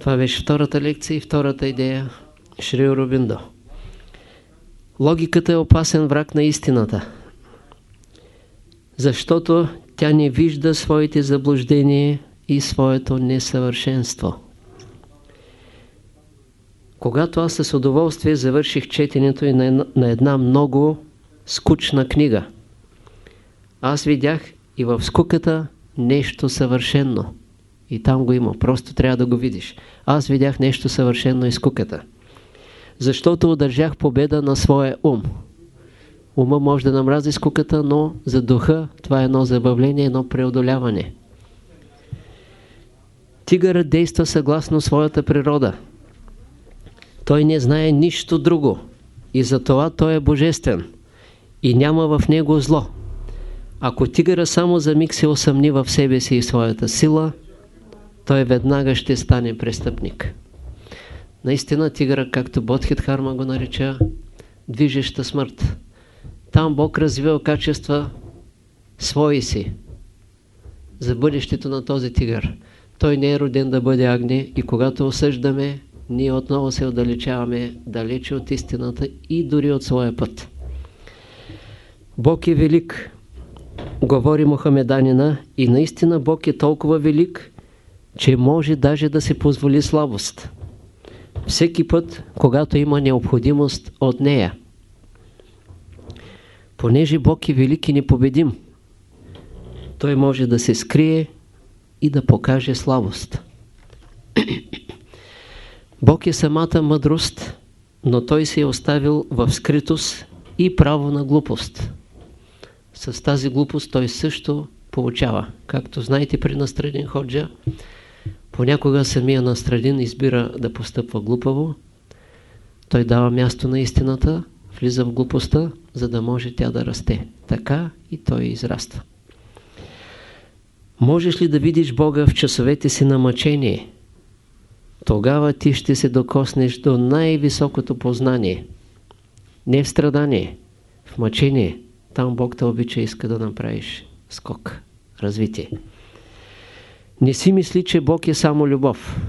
Това беше втората лекция и втората идея Шри Рубиндо. Логиката е опасен враг на истината, защото тя не вижда своите заблуждения и своето несъвършенство. Когато аз с удоволствие завърших четенето и на една много скучна книга, аз видях и в скуката нещо съвършено. И там го има. Просто трябва да го видиш. Аз видях нещо съвършено и скуката. Защото удържах победа на своя ум. Ума може да намрази скуката, но за духа това е едно забавление, едно преодоляване. Тигърът действа съгласно своята природа. Той не знае нищо друго и затова той е божествен и няма в него зло. Ако тигъра само за миг се усъмни в себе си и своята сила, той веднага ще стане престъпник. Наистина тигъра, както Бодхит Харма го нарича, движеща смърт. Там Бог развива качества свои си за бъдещето на този тигър. Той не е роден да бъде агне и когато осъждаме, ние отново се отдалечаваме далече от истината и дори от своя път. Бог е велик, говори Мохамеданина и наистина Бог е толкова велик, че може даже да се позволи слабост. Всеки път, когато има необходимост от нея. Понеже Бог е велик и непобедим, Той може да се скрие и да покаже слабост. Бог е самата мъдрост, но Той се е оставил в скритост и право на глупост. С тази глупост Той също получава. Както знаете при Настрадин Ходжа, понякога самия Настрадин избира да постъпва глупаво. Той дава място на истината, влиза в глупостта, за да може тя да расте. Така и той израства. Можеш ли да видиш Бога в часовете си на мъчение? Тогава ти ще се докоснеш до най-високото познание. Не в страдание, в мъчение. Там Бог те обича иска да направиш скок, развитие. Не си мисли, че Бог е само любов.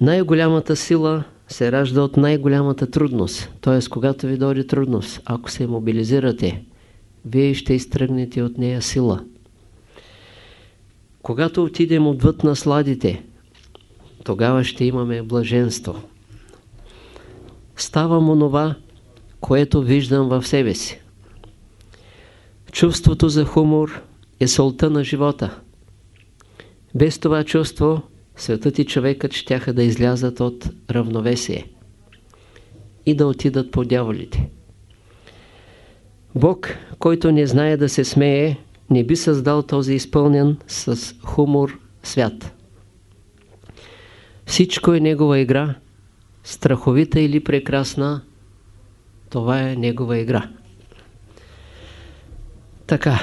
Най-голямата сила се ражда от най-голямата трудност. Т.е. когато ви дойде трудност, ако се мобилизирате, вие ще изтръгнете от нея сила. Когато отидем отвъд насладите, тогава ще имаме блаженство. Ставам онова, което виждам в себе си. Чувството за хумор е солта на живота. Без това чувство светът и човекът щяха да излязат от равновесие и да отидат по дяволите. Бог, който не знае да се смее, не би създал този изпълнен с хумор свят. Всичко е Негова игра, страховита или прекрасна, това е Негова игра. Така,